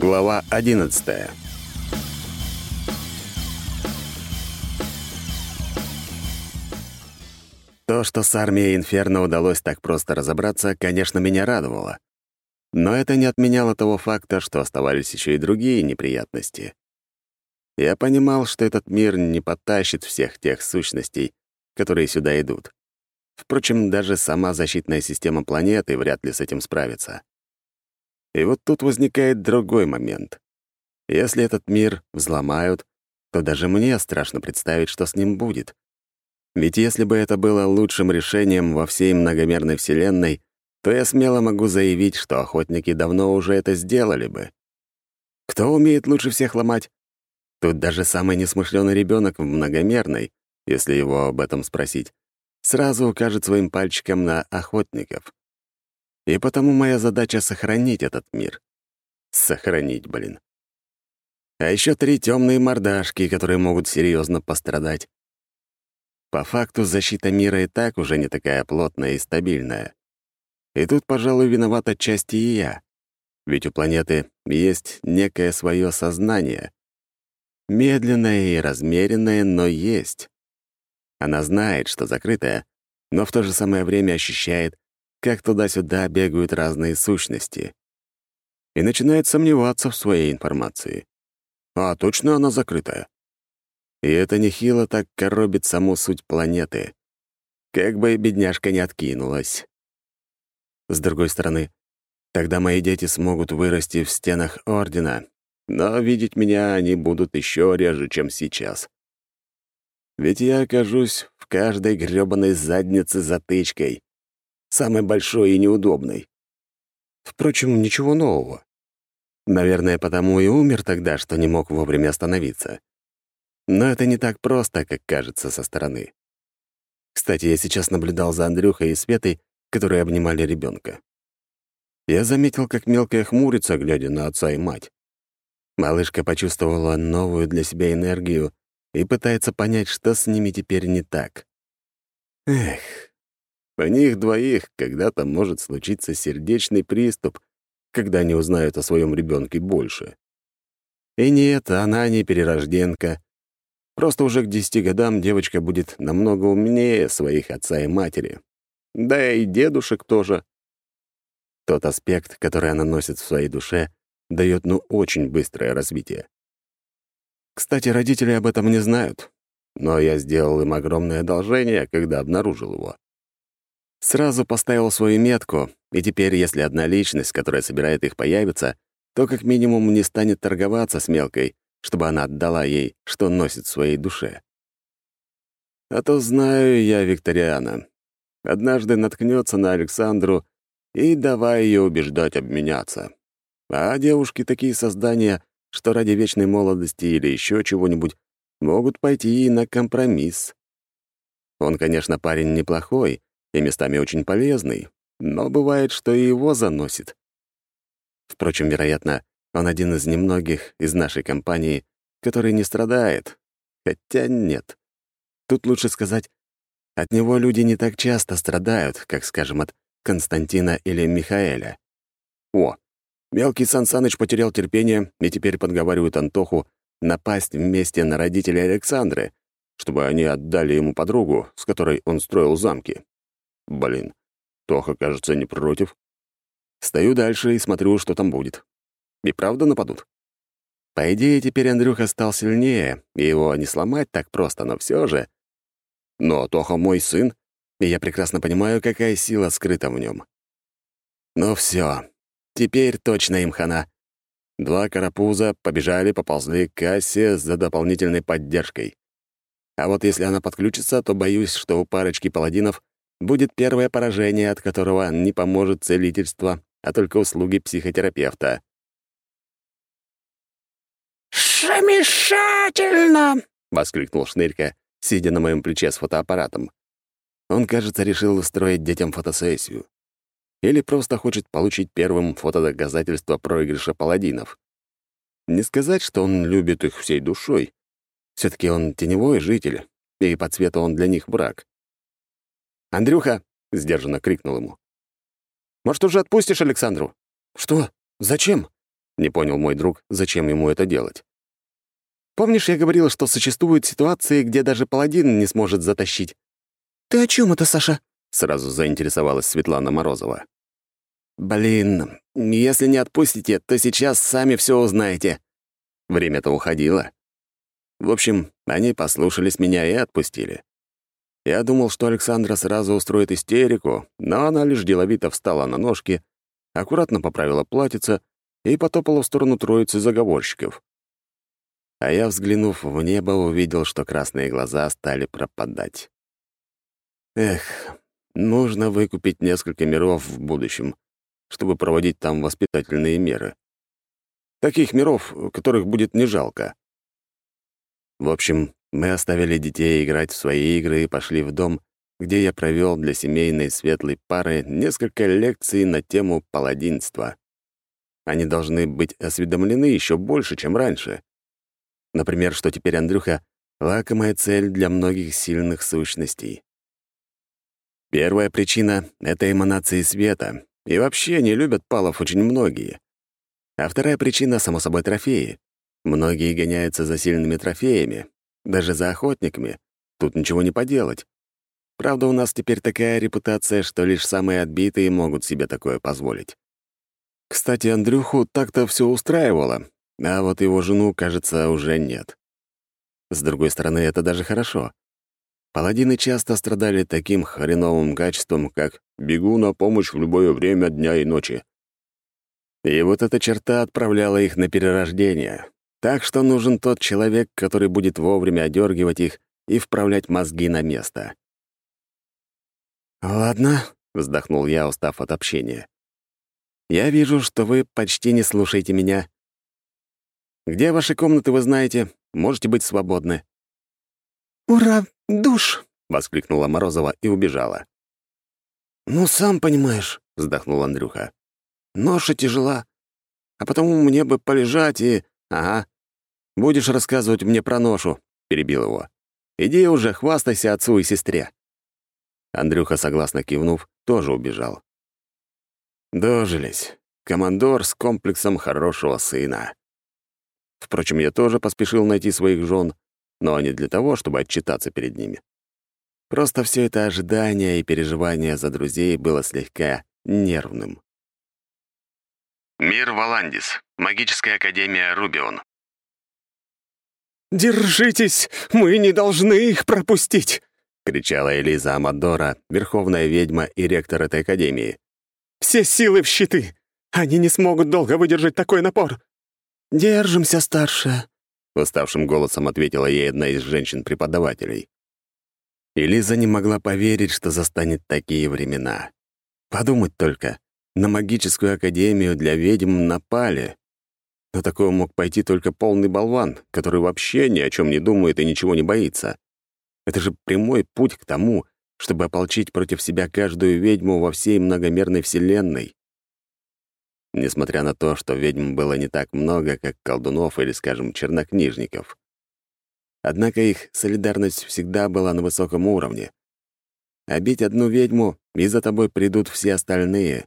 Глава 11 То, что с армией Инферно удалось так просто разобраться, конечно, меня радовало. Но это не отменяло того факта, что оставались еще и другие неприятности. Я понимал, что этот мир не потащит всех тех сущностей, которые сюда идут. Впрочем, даже сама защитная система планеты вряд ли с этим справится. И вот тут возникает другой момент. Если этот мир взломают, то даже мне страшно представить, что с ним будет. Ведь если бы это было лучшим решением во всей многомерной Вселенной, то я смело могу заявить, что охотники давно уже это сделали бы. Кто умеет лучше всех ломать? Тут даже самый несмышленый ребенок в многомерной, если его об этом спросить, сразу укажет своим пальчиком на охотников. И потому моя задача — сохранить этот мир. Сохранить, блин. А еще три темные мордашки, которые могут серьезно пострадать. По факту защита мира и так уже не такая плотная и стабильная. И тут, пожалуй, виноват отчасти и я. Ведь у планеты есть некое свое сознание. Медленное и размеренное, но есть. Она знает, что закрытая, но в то же самое время ощущает, как туда-сюда бегают разные сущности. И начинает сомневаться в своей информации. А точно она закрытая? И это нехило так коробит саму суть планеты. Как бы бедняжка не откинулась. С другой стороны, тогда мои дети смогут вырасти в стенах Ордена, но видеть меня они будут еще реже, чем сейчас. Ведь я окажусь в каждой грёбаной заднице затычкой, самой большой и неудобной. Впрочем, ничего нового. Наверное, потому и умер тогда, что не мог вовремя остановиться. Но это не так просто, как кажется со стороны. Кстати, я сейчас наблюдал за Андрюхой и Светой, которые обнимали ребенка. Я заметил, как мелкая хмурится, глядя на отца и мать. Малышка почувствовала новую для себя энергию и пытается понять, что с ними теперь не так. Эх, у них двоих когда-то может случиться сердечный приступ, когда они узнают о своем ребенке больше. И нет, она не перерожденка, Просто уже к десяти годам девочка будет намного умнее своих отца и матери. Да и дедушек тоже. Тот аспект, который она носит в своей душе, дает ну очень быстрое развитие. Кстати, родители об этом не знают, но я сделал им огромное одолжение, когда обнаружил его. Сразу поставил свою метку, и теперь, если одна личность, которая собирает их, появится, то как минимум не станет торговаться с мелкой, чтобы она отдала ей, что носит в своей душе. А то знаю я Викториана. Однажды наткнется на Александру и давай ее убеждать обменяться. А девушки такие создания, что ради вечной молодости или еще чего-нибудь могут пойти и на компромисс. Он, конечно, парень неплохой и местами очень полезный, но бывает, что и его заносит. Впрочем, вероятно, он один из немногих из нашей компании, который не страдает. Хотя нет. Тут лучше сказать, от него люди не так часто страдают, как, скажем, от Константина или Михаэля. О, мелкий Сан Саныч потерял терпение и теперь подговаривает Антоху напасть вместе на родителей Александры, чтобы они отдали ему подругу, с которой он строил замки. Блин, Тоха, кажется, не против. Стою дальше и смотрю, что там будет. И правда нападут? По идее, теперь Андрюха стал сильнее, и его не сломать так просто, но все же... Но Тоха мой сын, и я прекрасно понимаю, какая сила скрыта в нем. Ну все, теперь точно им хана. Два карапуза побежали, поползли к кассе за дополнительной поддержкой. А вот если она подключится, то боюсь, что у парочки паладинов будет первое поражение, от которого не поможет целительство, а только услуги психотерапевта. «Замешательно!» — воскликнул Шнырька, сидя на моем плече с фотоаппаратом. Он, кажется, решил устроить детям фотосессию. Или просто хочет получить первым фотодоказательство проигрыша паладинов. Не сказать, что он любит их всей душой. все таки он теневой житель, и по цвету он для них враг. «Андрюха!» — сдержанно крикнул ему. «Может, уже отпустишь Александру?» «Что? Зачем?» Не понял мой друг, зачем ему это делать. «Помнишь, я говорил, что существуют ситуации, где даже паладин не сможет затащить?» «Ты о чем это, Саша?» — сразу заинтересовалась Светлана Морозова. «Блин, если не отпустите, то сейчас сами все узнаете». Время-то уходило. В общем, они послушались меня и отпустили. Я думал, что Александра сразу устроит истерику, но она лишь деловито встала на ножки, аккуратно поправила платьице и потопала в сторону троицы заговорщиков. А я, взглянув в небо, увидел, что красные глаза стали пропадать. Эх, нужно выкупить несколько миров в будущем, чтобы проводить там воспитательные меры. Таких миров, которых будет не жалко. В общем, мы оставили детей играть в свои игры и пошли в дом, где я провел для семейной светлой пары несколько лекций на тему паладинства. Они должны быть осведомлены еще больше, чем раньше. Например, что теперь Андрюха — лакомая цель для многих сильных сущностей. Первая причина — это эманации света, и вообще не любят палов очень многие. А вторая причина, само собой, трофеи. Многие гоняются за сильными трофеями, даже за охотниками. Тут ничего не поделать. Правда, у нас теперь такая репутация, что лишь самые отбитые могут себе такое позволить. Кстати, Андрюху так-то все устраивало, а вот его жену, кажется, уже нет. С другой стороны, это даже хорошо. Паладины часто страдали таким хреновым качеством, как «бегу на помощь в любое время дня и ночи». И вот эта черта отправляла их на перерождение. Так что нужен тот человек, который будет вовремя одергивать их и вправлять мозги на место. «Ладно», — вздохнул я, устав от общения. «Я вижу, что вы почти не слушаете меня. Где ваши комнаты, вы знаете, можете быть свободны». «Ура, душ!» — воскликнула Морозова и убежала. «Ну, сам понимаешь», — вздохнул Андрюха. «Ноша тяжела, а потому мне бы полежать и...» «Ага. Будешь рассказывать мне про ношу», — перебил его. «Иди уже, хвастайся отцу и сестре». Андрюха, согласно кивнув, тоже убежал. Дожились. Командор с комплексом хорошего сына. Впрочем, я тоже поспешил найти своих жен, но не для того, чтобы отчитаться перед ними. Просто все это ожидание и переживание за друзей было слегка нервным. Мир Валандис. Магическая академия Рубион. «Держитесь! Мы не должны их пропустить!» — кричала Элиза Амадора, верховная ведьма и ректор этой академии. «Все силы в щиты! Они не смогут долго выдержать такой напор!» «Держимся, старшая!» — уставшим голосом ответила ей одна из женщин-преподавателей. Элиза не могла поверить, что застанет такие времена. Подумать только, на магическую академию для ведьм напали. На такое мог пойти только полный болван, который вообще ни о чем не думает и ничего не боится. Это же прямой путь к тому, чтобы ополчить против себя каждую ведьму во всей многомерной вселенной. Несмотря на то, что ведьм было не так много, как колдунов или, скажем, чернокнижников. Однако их солидарность всегда была на высоком уровне. А бить одну ведьму, и за тобой придут все остальные.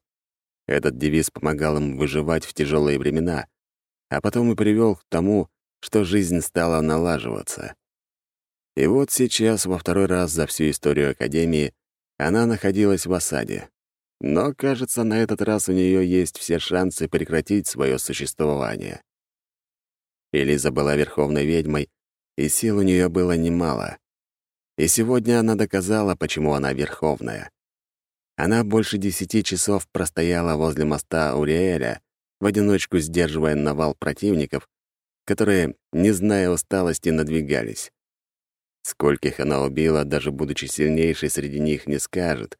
Этот девиз помогал им выживать в тяжелые времена, а потом и привел к тому, что жизнь стала налаживаться. И вот сейчас, во второй раз за всю историю Академии, она находилась в осаде. Но, кажется, на этот раз у нее есть все шансы прекратить свое существование. Элиза была верховной ведьмой, и сил у нее было немало. И сегодня она доказала, почему она верховная. Она больше десяти часов простояла возле моста Уриэля, в одиночку сдерживая навал противников, которые, не зная усталости, надвигались. Скольких она убила, даже будучи сильнейшей среди них, не скажет.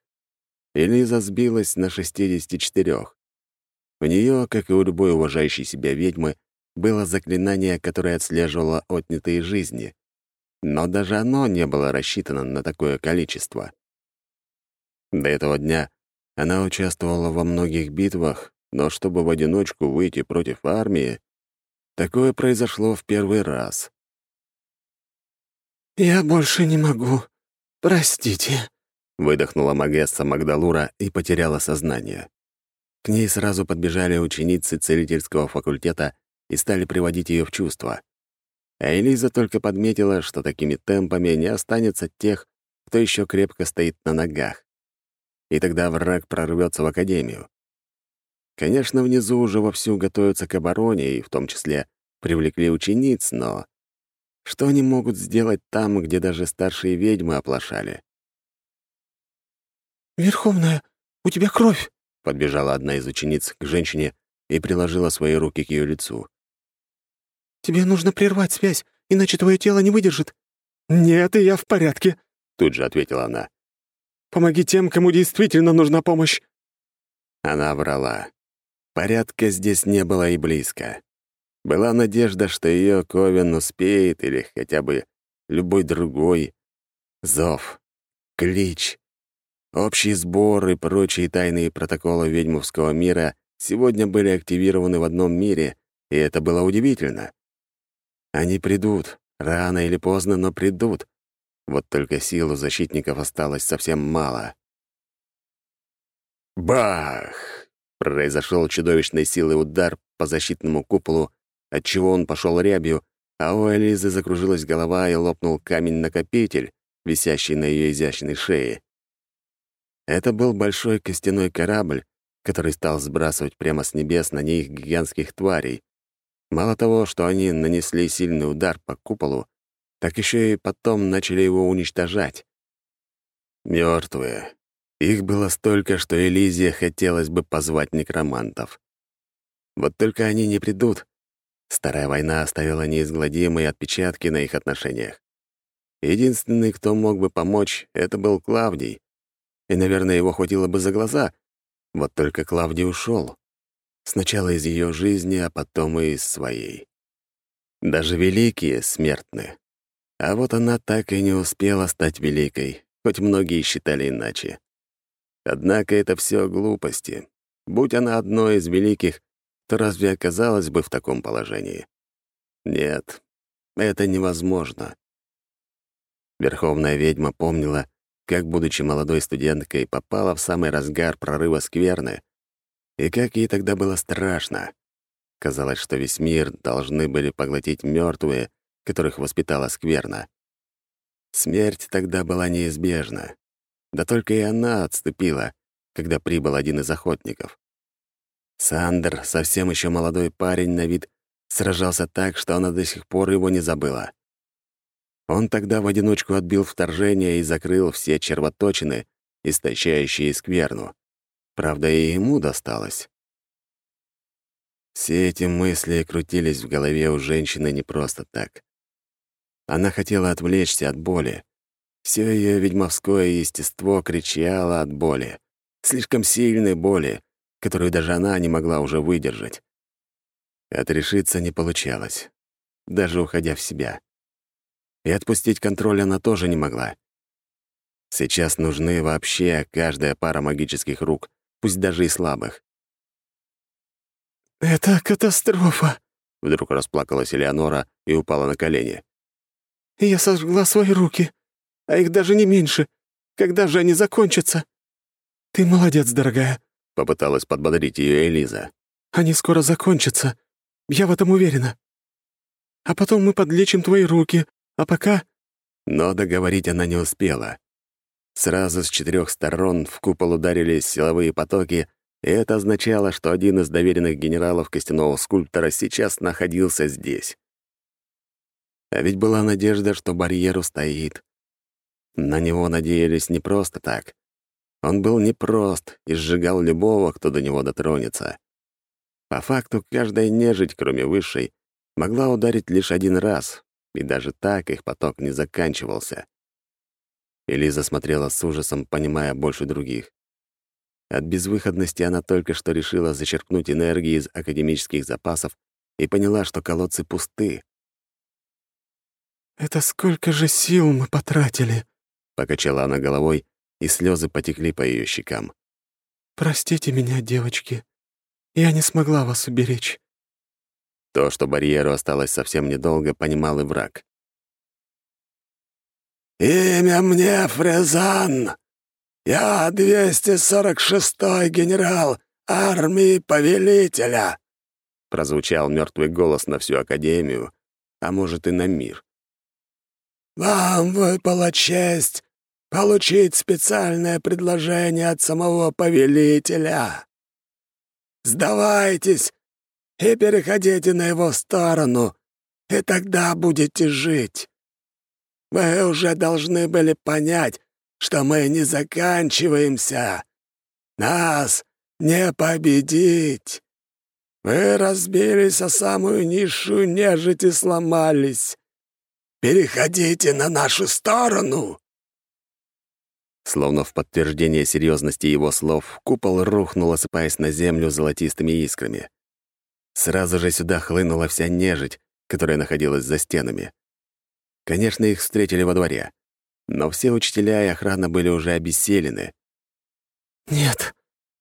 Элиза сбилась на 64. У нее, как и у любой уважающей себя ведьмы, было заклинание, которое отслеживало отнятые жизни. Но даже оно не было рассчитано на такое количество. До этого дня она участвовала во многих битвах, но чтобы в одиночку выйти против армии, такое произошло в первый раз. «Я больше не могу. Простите», — выдохнула Магесса Магдалура и потеряла сознание. К ней сразу подбежали ученицы целительского факультета и стали приводить ее в чувство. А Элиза только подметила, что такими темпами не останется тех, кто еще крепко стоит на ногах. И тогда враг прорвется в академию. Конечно, внизу уже вовсю готовятся к обороне, и в том числе привлекли учениц, но что они могут сделать там, где даже старшие ведьмы оплошали? «Верховная, у тебя кровь!» — подбежала одна из учениц к женщине и приложила свои руки к ее лицу. «Тебе нужно прервать связь, иначе твое тело не выдержит». «Нет, и я в порядке», — тут же ответила она. «Помоги тем, кому действительно нужна помощь». Она врала. Порядка здесь не было и близко. Была надежда, что ее Ковен успеет или хотя бы любой другой. Зов, клич, общий сбор и прочие тайные протоколы ведьмовского мира сегодня были активированы в одном мире, и это было удивительно. Они придут, рано или поздно, но придут. Вот только сил у защитников осталось совсем мало. Бах! Произошел чудовищной силой удар по защитному куполу, отчего он пошел рябью, а у Элизы закружилась голова и лопнул камень-накопитель, висящий на ее изящной шее. Это был большой костяной корабль, который стал сбрасывать прямо с небес на них гигантских тварей. Мало того, что они нанесли сильный удар по куполу, так еще и потом начали его уничтожать. Мертвые. Их было столько, что Элизия хотелось бы позвать некромантов. Вот только они не придут, Старая война оставила неизгладимые отпечатки на их отношениях. Единственный, кто мог бы помочь, это был Клавдий. И, наверное, его хватило бы за глаза. Вот только Клавдий ушел. Сначала из ее жизни, а потом и из своей. Даже великие смертны. А вот она так и не успела стать великой, хоть многие считали иначе. Однако это все глупости. Будь она одной из великих, то разве оказалась бы в таком положении? Нет, это невозможно. Верховная ведьма помнила, как, будучи молодой студенткой, попала в самый разгар прорыва скверны, и как ей тогда было страшно. Казалось, что весь мир должны были поглотить мертвые, которых воспитала скверна. Смерть тогда была неизбежна. Да только и она отступила, когда прибыл один из охотников. Сандер, совсем еще молодой парень на вид, сражался так, что она до сих пор его не забыла. Он тогда в одиночку отбил вторжение и закрыл все червоточины, истощающие скверну. Правда, и ему досталось. Все эти мысли крутились в голове у женщины не просто так. Она хотела отвлечься от боли. Все ее ведьмовское естество кричало от боли. Слишком сильной боли, которую даже она не могла уже выдержать. Отрешиться не получалось, даже уходя в себя. И отпустить контроль она тоже не могла. Сейчас нужны вообще каждая пара магических рук, пусть даже и слабых. «Это катастрофа!» — вдруг расплакалась Элеонора и упала на колени. «Я сожгла свои руки, а их даже не меньше. Когда же они закончатся? Ты молодец, дорогая. — попыталась подбодрить ее Элиза. «Они скоро закончатся. Я в этом уверена. А потом мы подлечим твои руки, а пока...» Но договорить она не успела. Сразу с четырех сторон в купол ударились силовые потоки, и это означало, что один из доверенных генералов костяного скульптора сейчас находился здесь. А ведь была надежда, что барьер устоит. На него надеялись не просто так. Он был непрост и сжигал любого, кто до него дотронется. По факту, каждая нежить, кроме высшей, могла ударить лишь один раз, и даже так их поток не заканчивался. Элиза смотрела с ужасом, понимая больше других. От безвыходности она только что решила зачерпнуть энергии из академических запасов и поняла, что колодцы пусты. «Это сколько же сил мы потратили?» — покачала она головой и слезы потекли по ее щекам. «Простите меня, девочки. Я не смогла вас уберечь». То, что барьеру осталось совсем недолго, понимал и враг. «Имя мне Фрезан. Я 246-й генерал армии повелителя!» Прозвучал мертвый голос на всю Академию, а может и на мир. «Вам выпала честь получить специальное предложение от самого повелителя. Сдавайтесь и переходите на его сторону, и тогда будете жить. Вы уже должны были понять, что мы не заканчиваемся. Нас не победить. Вы разбились о самую низшую нежить и сломались. Переходите на нашу сторону!» Словно в подтверждение серьезности его слов, купол рухнул, осыпаясь на землю золотистыми искрами. Сразу же сюда хлынула вся нежить, которая находилась за стенами. Конечно, их встретили во дворе, но все учителя и охрана были уже обессилены. «Нет,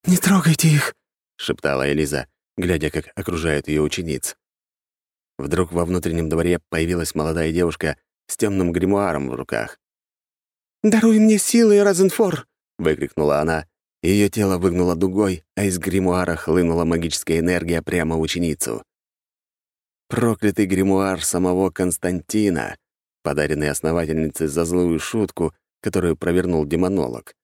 не трогайте их», — шептала Элиза, глядя, как окружают ее учениц. Вдруг во внутреннем дворе появилась молодая девушка с темным гримуаром в руках. «Даруй мне силы, Розенфор!» — выкрикнула она. Ее тело выгнуло дугой, а из гримуара хлынула магическая энергия прямо в ученицу. Проклятый гримуар самого Константина, подаренный основательнице за злую шутку, которую провернул демонолог.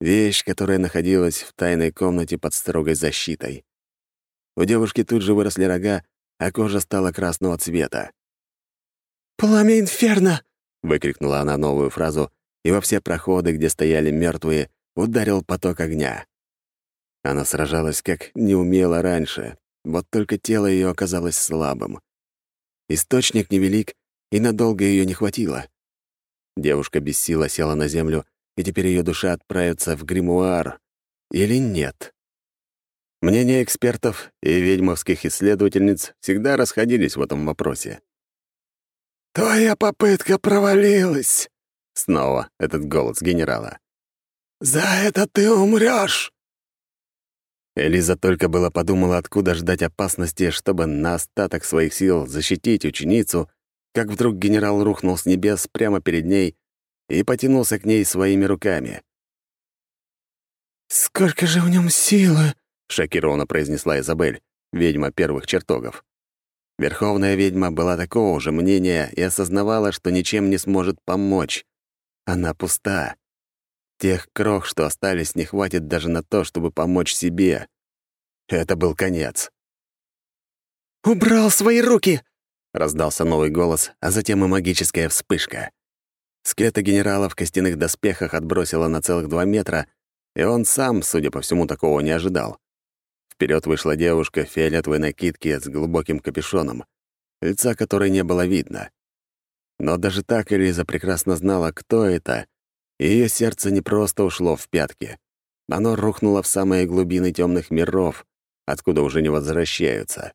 Вещь, которая находилась в тайной комнате под строгой защитой. У девушки тут же выросли рога, а кожа стала красного цвета. «Пламя инферно!» — выкрикнула она новую фразу и во все проходы, где стояли мертвые, ударил поток огня. Она сражалась как не умела раньше, вот только тело ее оказалось слабым. Источник невелик, и надолго ее не хватило. Девушка без сил села на землю, и теперь ее душа отправится в гримуар. Или нет? Мнения экспертов и ведьмовских исследовательниц всегда расходились в этом вопросе. «Твоя попытка провалилась!» Снова этот голос генерала. «За это ты умрешь!» Элиза только было подумала, откуда ждать опасности, чтобы на остаток своих сил защитить ученицу, как вдруг генерал рухнул с небес прямо перед ней и потянулся к ней своими руками. «Сколько же в нем силы!» — шокированно произнесла Изабель, ведьма первых чертогов. Верховная ведьма была такого же мнения и осознавала, что ничем не сможет помочь. Она пуста. Тех крох, что остались, не хватит даже на то, чтобы помочь себе. Это был конец. «Убрал свои руки!» — раздался новый голос, а затем и магическая вспышка. Скелета генерала в костяных доспехах отбросило на целых два метра, и он сам, судя по всему, такого не ожидал. Вперед вышла девушка в фиолетовой накидке с глубоким капюшоном, лица которой не было видно. Но даже так Элиза прекрасно знала, кто это, и ее сердце не просто ушло в пятки. Оно рухнуло в самые глубины темных миров, откуда уже не возвращаются.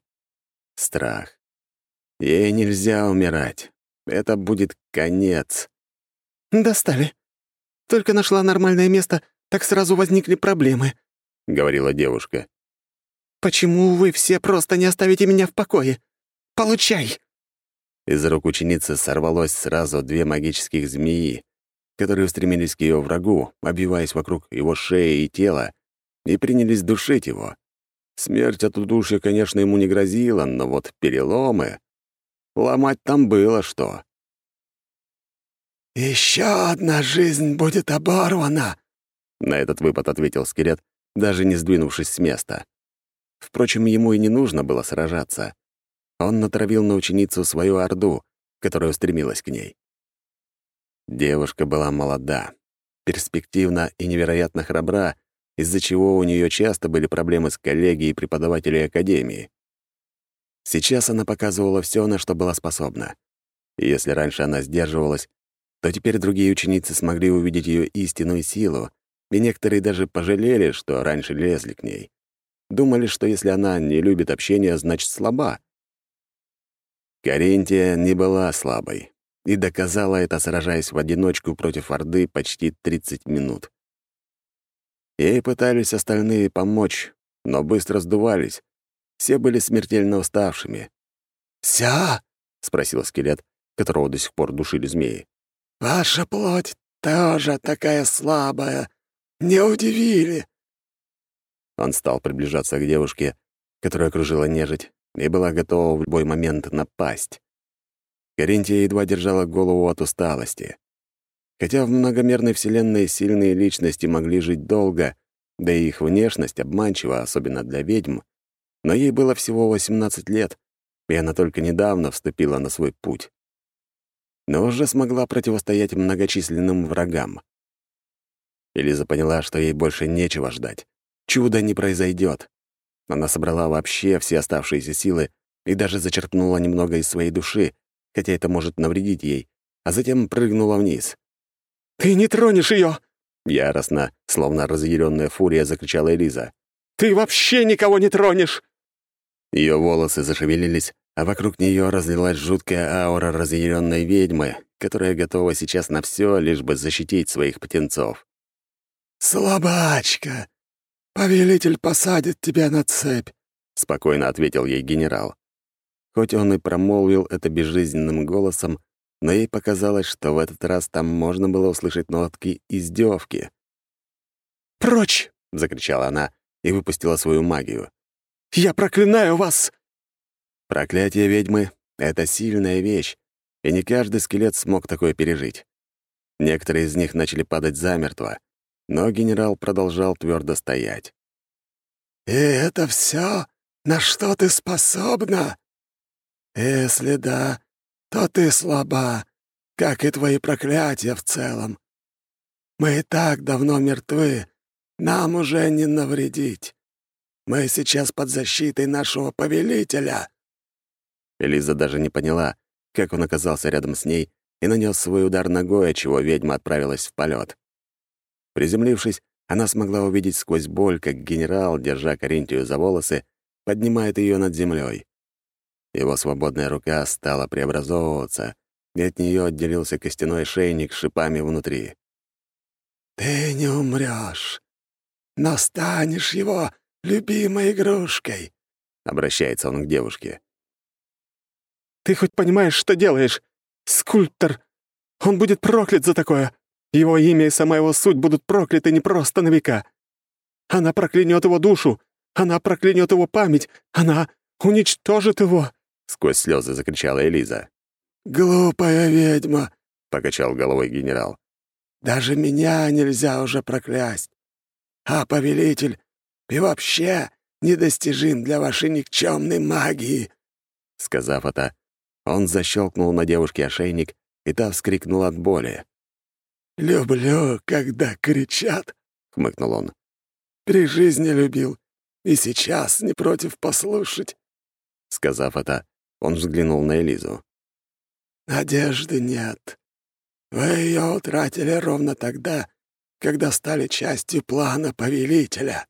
Страх. Ей нельзя умирать. Это будет конец. «Достали. Только нашла нормальное место, так сразу возникли проблемы», — говорила девушка. «Почему вы все просто не оставите меня в покое? Получай!» Из рук ученицы сорвалось сразу две магических змеи, которые устремились к ее врагу, обвиваясь вокруг его шеи и тела, и принялись душить его. Смерть от удушья, конечно, ему не грозила, но вот переломы... Ломать там было что. «Еще одна жизнь будет оборвана!» На этот выпад ответил скелет, даже не сдвинувшись с места. Впрочем, ему и не нужно было сражаться. Он натравил на ученицу свою орду, которая устремилась к ней. Девушка была молода, перспективна и невероятно храбра, из-за чего у нее часто были проблемы с коллегией преподавателей Академии. Сейчас она показывала все, на что была способна. И если раньше она сдерживалась, то теперь другие ученицы смогли увидеть ее истинную силу, и некоторые даже пожалели, что раньше лезли к ней. Думали, что если она не любит общение, значит слаба. Карентия не была слабой и доказала это, сражаясь в одиночку против Орды почти 30 минут. Ей пытались остальные помочь, но быстро сдувались. Все были смертельно уставшими. «Вся?» — спросил скелет, которого до сих пор душили змеи. «Ваша плоть тоже такая слабая. Не удивили». Он стал приближаться к девушке, которая окружила нежить, и была готова в любой момент напасть. Каринтия едва держала голову от усталости. Хотя в многомерной вселенной сильные личности могли жить долго, да и их внешность обманчива, особенно для ведьм, но ей было всего 18 лет, и она только недавно вступила на свой путь. Но уже смогла противостоять многочисленным врагам. Элиза поняла, что ей больше нечего ждать. Чудо не произойдет. Она собрала вообще все оставшиеся силы и даже зачерпнула немного из своей души, хотя это может навредить ей, а затем прыгнула вниз. «Ты не тронешь ее! Яростно, словно разъяренная фурия, закричала Элиза. «Ты вообще никого не тронешь!» Ее волосы зашевелились, а вокруг нее разлилась жуткая аура разъяренной ведьмы, которая готова сейчас на все, лишь бы защитить своих птенцов. «Слабачка! Повелитель посадит тебя на цепь», — спокойно ответил ей генерал. Хоть он и промолвил это безжизненным голосом, но ей показалось, что в этот раз там можно было услышать нотки издевки. «Прочь!» — закричала она и выпустила свою магию. «Я проклинаю вас!» Проклятие ведьмы — это сильная вещь, и не каждый скелет смог такое пережить. Некоторые из них начали падать замертво, но генерал продолжал твердо стоять. «И это все, на что ты способна? Если да, то ты слаба, как и твои проклятия в целом. Мы и так давно мертвы, нам уже не навредить. Мы сейчас под защитой нашего повелителя». Элиза даже не поняла, как он оказался рядом с ней и нанес свой удар ногой, отчего ведьма отправилась в полет. Приземлившись, она смогла увидеть сквозь боль, как генерал, держа Каринтию за волосы, поднимает ее над землей. Его свободная рука стала преобразовываться, и от нее отделился костяной шейник с шипами внутри. «Ты не умрешь, но станешь его любимой игрушкой», — обращается он к девушке. «Ты хоть понимаешь, что делаешь? Скульптор! Он будет проклят за такое! Его имя и сама его суть будут прокляты не просто на века! Она проклянет его душу! Она проклянет его память! Она уничтожит его!» — сквозь слезы закричала Элиза. «Глупая ведьма!» — покачал головой генерал. «Даже меня нельзя уже проклясть. А повелитель и вообще недостижим для вашей никчемной магии!» Сказав это, он защелкнул на девушке ошейник, и та вскрикнула от боли. «Люблю, когда кричат», — хмыкнул он. «При жизни любил, и сейчас не против послушать». Сказав это, он взглянул на Элизу. «Надежды нет. Вы ее утратили ровно тогда, когда стали частью плана повелителя».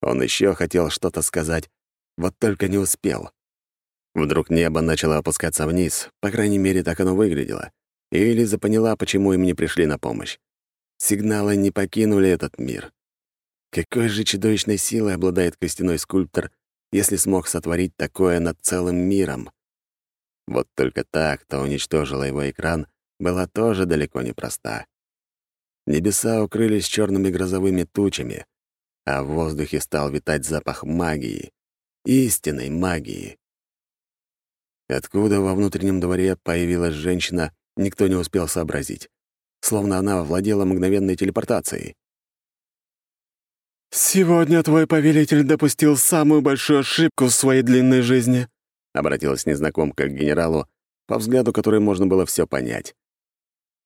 Он еще хотел что-то сказать, вот только не успел. Вдруг небо начало опускаться вниз, по крайней мере, так оно выглядело, и Элиза поняла, почему им не пришли на помощь. Сигналы не покинули этот мир. Какой же чудовищной силой обладает костяной скульптор, если смог сотворить такое над целым миром. Вот только та, кто уничтожила его экран, была тоже далеко не проста. Небеса укрылись черными грозовыми тучами, а в воздухе стал витать запах магии, истинной магии. Откуда во внутреннем дворе появилась женщина, никто не успел сообразить. Словно она владела мгновенной телепортацией. «Сегодня твой повелитель допустил самую большую ошибку в своей длинной жизни», — обратилась незнакомка к генералу, по взгляду которой можно было все понять.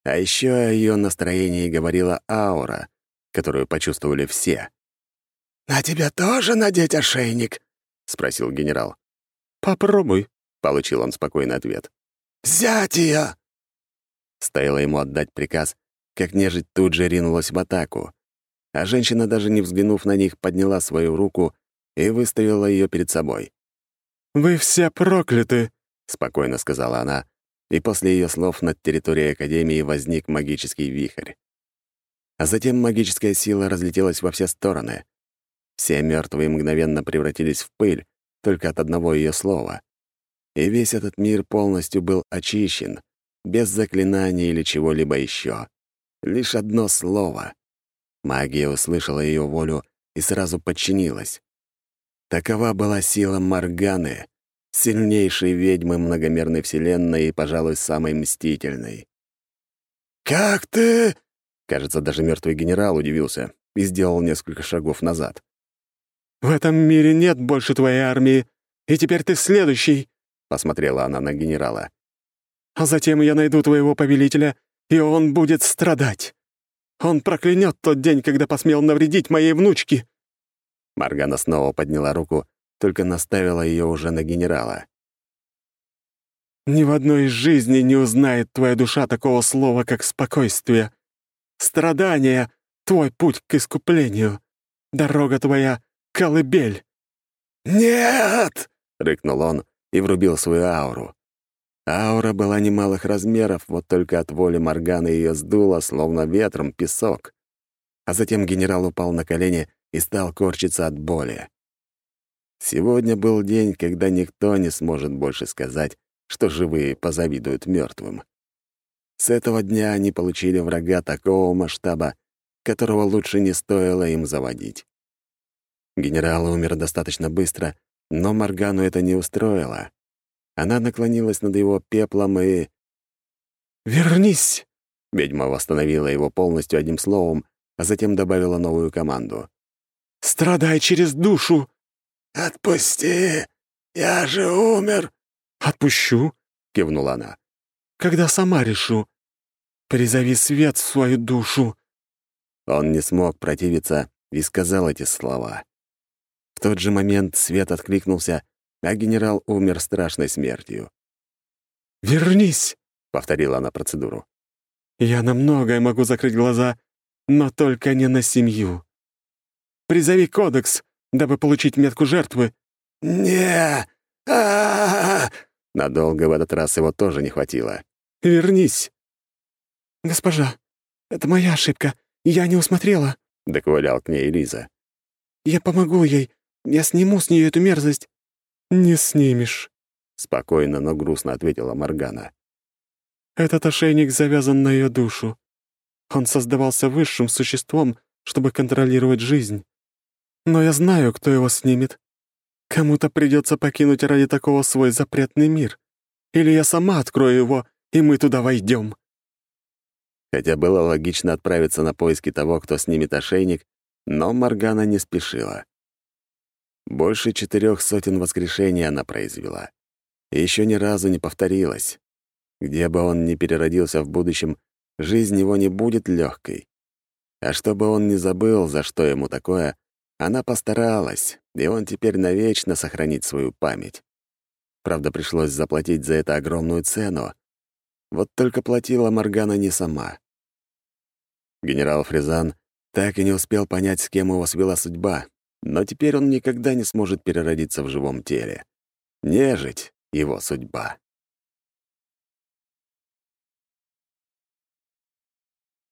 А еще о ее настроении говорила аура, которую почувствовали все. «На тебя тоже надеть ошейник?» — спросил генерал. «Попробуй», — получил он спокойный ответ. «Взять ее!» Стоило ему отдать приказ, как нежить тут же ринулась в атаку, а женщина, даже не взглянув на них, подняла свою руку и выставила ее перед собой. «Вы все прокляты», — спокойно сказала она, и после ее слов над территорией Академии возник магический вихрь. А затем магическая сила разлетелась во все стороны. Все мертвые мгновенно превратились в пыль только от одного ее слова. И весь этот мир полностью был очищен, без заклинаний или чего-либо еще. Лишь одно слово. Магия услышала ее волю и сразу подчинилась. Такова была сила Морганы, сильнейшей ведьмы многомерной вселенной и, пожалуй, самой мстительной. «Как ты...» Кажется, даже мертвый генерал удивился и сделал несколько шагов назад. «В этом мире нет больше твоей армии, и теперь ты следующий», — посмотрела она на генерала. «А затем я найду твоего повелителя, и он будет страдать. Он проклянет тот день, когда посмел навредить моей внучке». Маргана снова подняла руку, только наставила ее уже на генерала. «Ни в одной из жизней не узнает твоя душа такого слова, как спокойствие. Страдание — твой путь к искуплению. Дорога твоя — колыбель». «Нет!» — рыкнул он и врубил свою ауру. Аура была немалых размеров, вот только от воли Морганы ее сдуло, словно ветром, песок. А затем генерал упал на колени и стал корчиться от боли. Сегодня был день, когда никто не сможет больше сказать, что живые позавидуют мертвым. С этого дня они получили врага такого масштаба, которого лучше не стоило им заводить. Генерал умер достаточно быстро, но Моргану это не устроило. Она наклонилась над его пеплом и... «Вернись!» Ведьма восстановила его полностью одним словом, а затем добавила новую команду. «Страдай через душу!» «Отпусти! Я же умер!» «Отпущу!» — кивнула она. «Когда сама решу. Призови свет в свою душу!» Он не смог противиться и сказал эти слова. В тот же момент свет откликнулся, а генерал умер страшной смертью. «Вернись!» — повторила она процедуру. «Я на многое могу закрыть глаза, но только не на семью. Призови кодекс, дабы получить метку жертвы». «Не! а Надолго в этот раз его тоже не хватило. «Вернись!» «Госпожа, это моя ошибка. Я не усмотрела», — доковылял к ней Лиза. «Я помогу ей. Я сниму с нее эту мерзость». «Не снимешь», — спокойно, но грустно ответила Моргана. «Этот ошейник завязан на ее душу. Он создавался высшим существом, чтобы контролировать жизнь. Но я знаю, кто его снимет. Кому-то придется покинуть ради такого свой запретный мир. Или я сама открою его, и мы туда войдем. Хотя было логично отправиться на поиски того, кто снимет ошейник, но Моргана не спешила. Больше четырех сотен воскрешений она произвела. Еще ни разу не повторилась. Где бы он ни переродился в будущем, жизнь его не будет легкой. А чтобы он не забыл, за что ему такое, она постаралась, и он теперь навечно сохранит свою память. Правда, пришлось заплатить за это огромную цену. Вот только платила Моргана не сама. Генерал Фризан так и не успел понять, с кем его свела судьба, но теперь он никогда не сможет переродиться в живом теле. Нежить — его судьба.